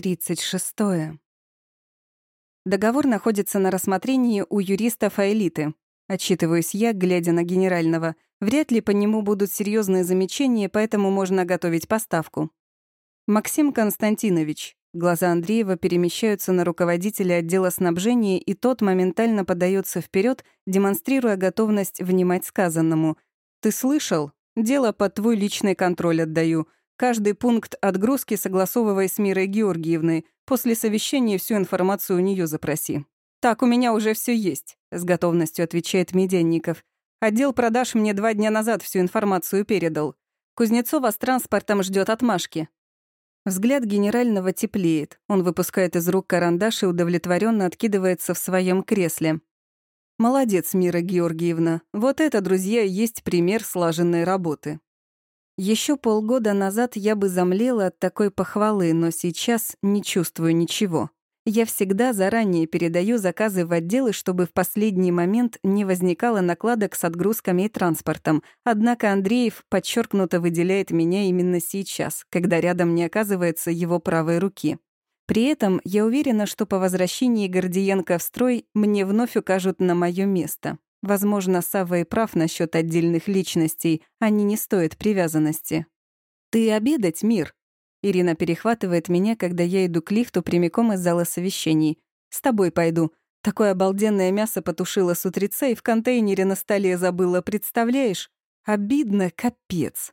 36. Договор находится на рассмотрении у юриста Фаэлиты. Отчитываюсь я, глядя на генерального. Вряд ли по нему будут серьезные замечания, поэтому можно готовить поставку. Максим Константинович. Глаза Андреева перемещаются на руководителя отдела снабжения, и тот моментально подается вперед, демонстрируя готовность внимать сказанному. «Ты слышал? Дело под твой личный контроль отдаю. Каждый пункт отгрузки согласовывай с Мирой Георгиевной. После совещания всю информацию у нее запроси. «Так, у меня уже все есть», — с готовностью отвечает Меденников. «Отдел продаж мне два дня назад всю информацию передал. Кузнецова с транспортом ждет отмашки». Взгляд генерального теплеет. Он выпускает из рук карандаш и удовлетворенно откидывается в своем кресле. «Молодец, Мира Георгиевна. Вот это, друзья, есть пример слаженной работы». Еще полгода назад я бы замлела от такой похвалы, но сейчас не чувствую ничего. Я всегда заранее передаю заказы в отделы, чтобы в последний момент не возникало накладок с отгрузками и транспортом. Однако Андреев подчеркнуто выделяет меня именно сейчас, когда рядом не оказывается его правой руки. При этом я уверена, что по возвращении Гордиенко в строй мне вновь укажут на мое место. Возможно, Сава и прав насчет отдельных личностей, они не стоят привязанности. «Ты обедать, мир?» Ирина перехватывает меня, когда я иду к лифту прямиком из зала совещаний. «С тобой пойду. Такое обалденное мясо потушила с утреца и в контейнере на столе забыла, представляешь? Обидно, капец».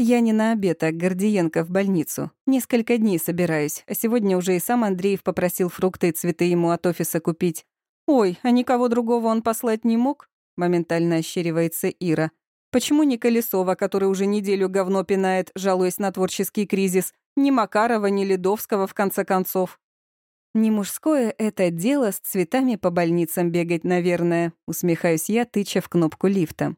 Я не на обед, а к Гордиенко в больницу. Несколько дней собираюсь, а сегодня уже и сам Андреев попросил фрукты и цветы ему от офиса купить. «Ой, а никого другого он послать не мог?» — моментально ощеривается Ира. «Почему не Колесова, который уже неделю говно пинает, жалуясь на творческий кризис, ни Макарова, ни Ледовского, в конце концов?» «Не мужское это дело с цветами по больницам бегать, наверное», — усмехаюсь я, тыча в кнопку лифта.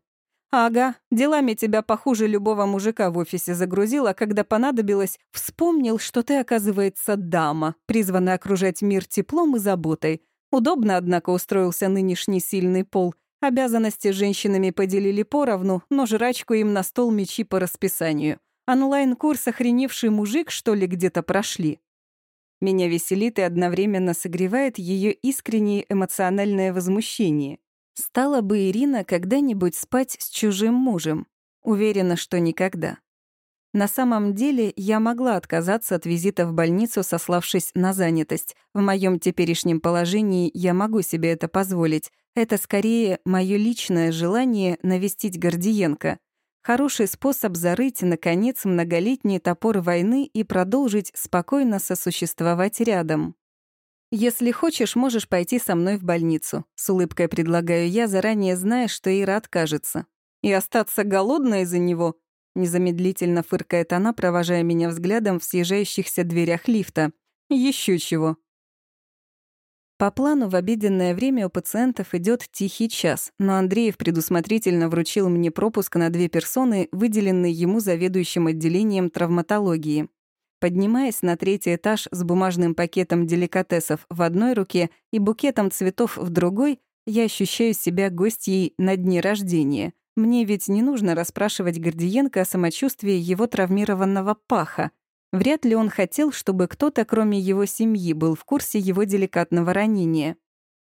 «Ага, делами тебя похуже любого мужика в офисе загрузил, а когда понадобилось, вспомнил, что ты, оказывается, дама, призвана окружать мир теплом и заботой. Удобно, однако, устроился нынешний сильный пол. Обязанности женщинами поделили поровну, но жрачку им на стол мечи по расписанию. Онлайн-курс «Охреневший мужик», что ли, где-то прошли. Меня веселит и одновременно согревает ее искреннее эмоциональное возмущение. Стала бы Ирина когда-нибудь спать с чужим мужем? Уверена, что никогда. На самом деле, я могла отказаться от визита в больницу, сославшись на занятость. В моем теперешнем положении я могу себе это позволить. Это скорее мое личное желание навестить Гордиенко. Хороший способ зарыть, наконец, многолетний топор войны и продолжить спокойно сосуществовать рядом. «Если хочешь, можешь пойти со мной в больницу», — с улыбкой предлагаю я, заранее зная, что Ира откажется. «И остаться голодной из-за него?» Незамедлительно фыркает она, провожая меня взглядом в съезжающихся дверях лифта. Еще чего. По плану в обеденное время у пациентов идет тихий час, но Андреев предусмотрительно вручил мне пропуск на две персоны, выделенные ему заведующим отделением травматологии. Поднимаясь на третий этаж с бумажным пакетом деликатесов в одной руке и букетом цветов в другой, я ощущаю себя гостьей на дне рождения. Мне ведь не нужно расспрашивать Гордиенко о самочувствии его травмированного паха. Вряд ли он хотел, чтобы кто-то, кроме его семьи, был в курсе его деликатного ранения.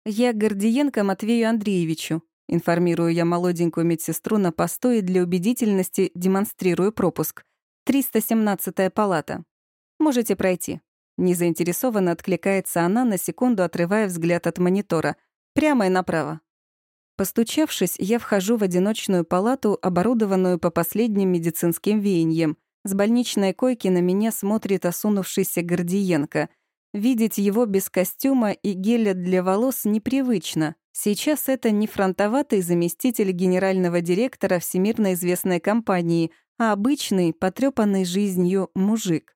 «Я Гордиенко Матвею Андреевичу», информирую я молоденькую медсестру на постое для убедительности, демонстрирую пропуск. 317-я палата. Можете пройти. Незаинтересованно откликается она, на секунду отрывая взгляд от монитора. Прямо и направо. Постучавшись, я вхожу в одиночную палату, оборудованную по последним медицинским веяниям. С больничной койки на меня смотрит осунувшийся Гордиенко. Видеть его без костюма и геля для волос непривычно. Сейчас это не фронтоватый заместитель генерального директора всемирно известной компании, а обычный, потрепанный жизнью мужик.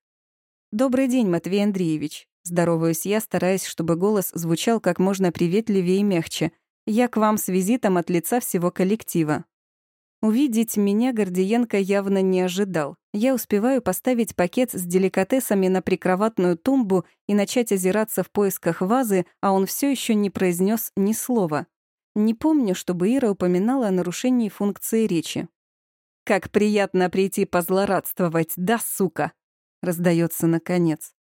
«Добрый день, Матвей Андреевич». Здороваюсь я, стараясь, чтобы голос звучал как можно приветливее и мягче — я к вам с визитом от лица всего коллектива. Увидеть меня Гордиенко явно не ожидал. Я успеваю поставить пакет с деликатесами на прикроватную тумбу и начать озираться в поисках вазы, а он все еще не произнес ни слова. Не помню, чтобы Ира упоминала о нарушении функции речи. «Как приятно прийти позлорадствовать, да, сука!» раздается наконец.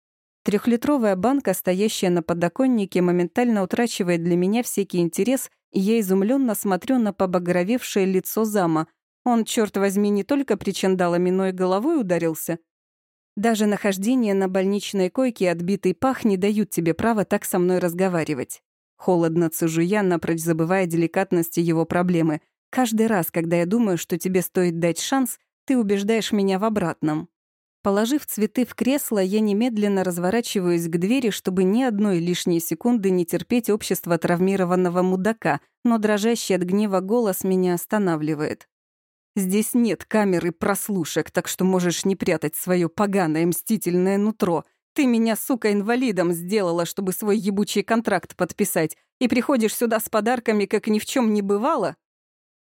Трехлитровая банка, стоящая на подоконнике, моментально утрачивает для меня всякий интерес, и я изумленно смотрю на побагровевшее лицо зама. Он, черт возьми, не только причиндалами, но и головой ударился. Даже нахождение на больничной койке и отбитый пах не дают тебе права так со мной разговаривать. Холодно цежу я, напрочь забывая деликатности его проблемы. Каждый раз, когда я думаю, что тебе стоит дать шанс, ты убеждаешь меня в обратном. Положив цветы в кресло, я немедленно разворачиваюсь к двери, чтобы ни одной лишней секунды не терпеть общество травмированного мудака, но дрожащий от гнева голос меня останавливает. «Здесь нет камеры прослушек, так что можешь не прятать свое поганое мстительное нутро. Ты меня, сука, инвалидом сделала, чтобы свой ебучий контракт подписать, и приходишь сюда с подарками, как ни в чем не бывало?»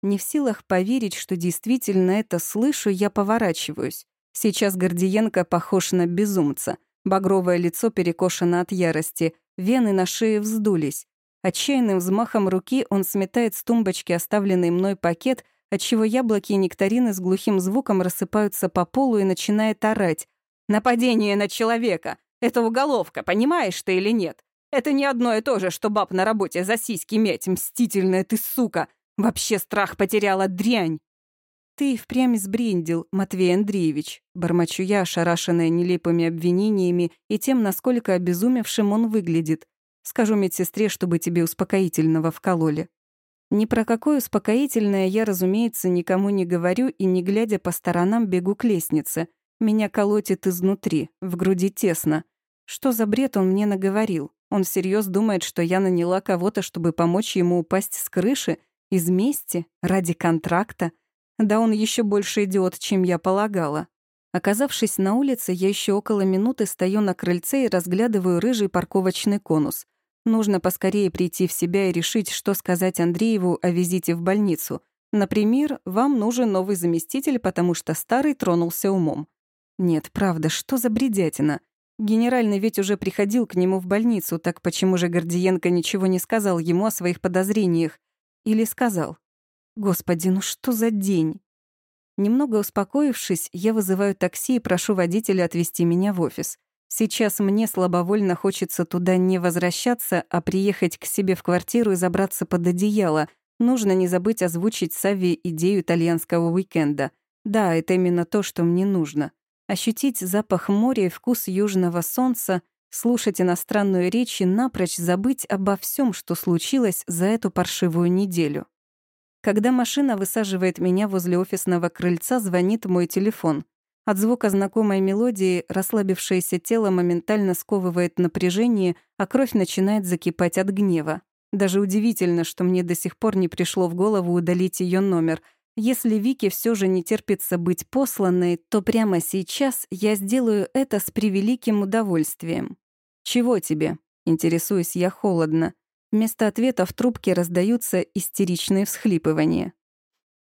Не в силах поверить, что действительно это слышу, я поворачиваюсь. Сейчас Гордиенко похож на безумца. Багровое лицо перекошено от ярости, вены на шее вздулись. Отчаянным взмахом руки он сметает с тумбочки оставленный мной пакет, отчего яблоки и нектарины с глухим звуком рассыпаются по полу и начинает орать. «Нападение на человека! Это уголовка, понимаешь ты или нет? Это не одно и то же, что баб на работе за сиськи медь, мстительная ты сука! Вообще страх потеряла дрянь!» «Ты впрямь сбрендил, Матвей Андреевич», бормочу я, ошарашенная нелепыми обвинениями и тем, насколько обезумевшим он выглядит. Скажу медсестре, чтобы тебе успокоительного вкололи. Ни про какое успокоительное я, разумеется, никому не говорю и, не глядя по сторонам, бегу к лестнице. Меня колотит изнутри, в груди тесно. Что за бред он мне наговорил? Он всерьез думает, что я наняла кого-то, чтобы помочь ему упасть с крыши? Из мести? Ради контракта? Да он еще больше идиот, чем я полагала. Оказавшись на улице, я еще около минуты стою на крыльце и разглядываю рыжий парковочный конус. Нужно поскорее прийти в себя и решить, что сказать Андрееву о визите в больницу. Например, вам нужен новый заместитель, потому что старый тронулся умом. Нет, правда, что за бредятина? Генеральный ведь уже приходил к нему в больницу, так почему же Гордиенко ничего не сказал ему о своих подозрениях? Или сказал? Господи, ну что за день? Немного успокоившись, я вызываю такси и прошу водителя отвезти меня в офис. Сейчас мне слабовольно хочется туда не возвращаться, а приехать к себе в квартиру и забраться под одеяло. Нужно не забыть озвучить Саве идею итальянского уикенда. Да, это именно то, что мне нужно. Ощутить запах моря и вкус южного солнца, слушать иностранную речь и напрочь забыть обо всем, что случилось за эту паршивую неделю. Когда машина высаживает меня возле офисного крыльца, звонит мой телефон. От звука знакомой мелодии расслабившееся тело моментально сковывает напряжение, а кровь начинает закипать от гнева. Даже удивительно, что мне до сих пор не пришло в голову удалить ее номер. Если Вике все же не терпится быть посланной, то прямо сейчас я сделаю это с превеликим удовольствием. «Чего тебе?» — интересуюсь я холодно. Вместо ответа в трубке раздаются истеричные всхлипывания.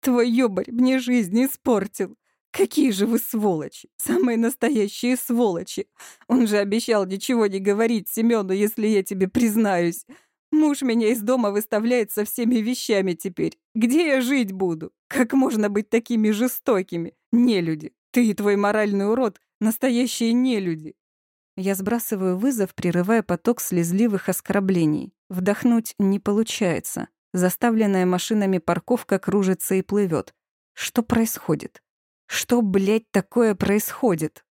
«Твой ёбарь мне жизнь испортил! Какие же вы сволочи! Самые настоящие сволочи! Он же обещал ничего не говорить Семёну, если я тебе признаюсь. Муж меня из дома выставляет со всеми вещами теперь. Где я жить буду? Как можно быть такими жестокими? Нелюди. Ты и твой моральный урод — настоящие нелюди. Я сбрасываю вызов, прерывая поток слезливых оскорблений. Вдохнуть не получается. Заставленная машинами парковка кружится и плывет. Что происходит? Что, блядь, такое происходит?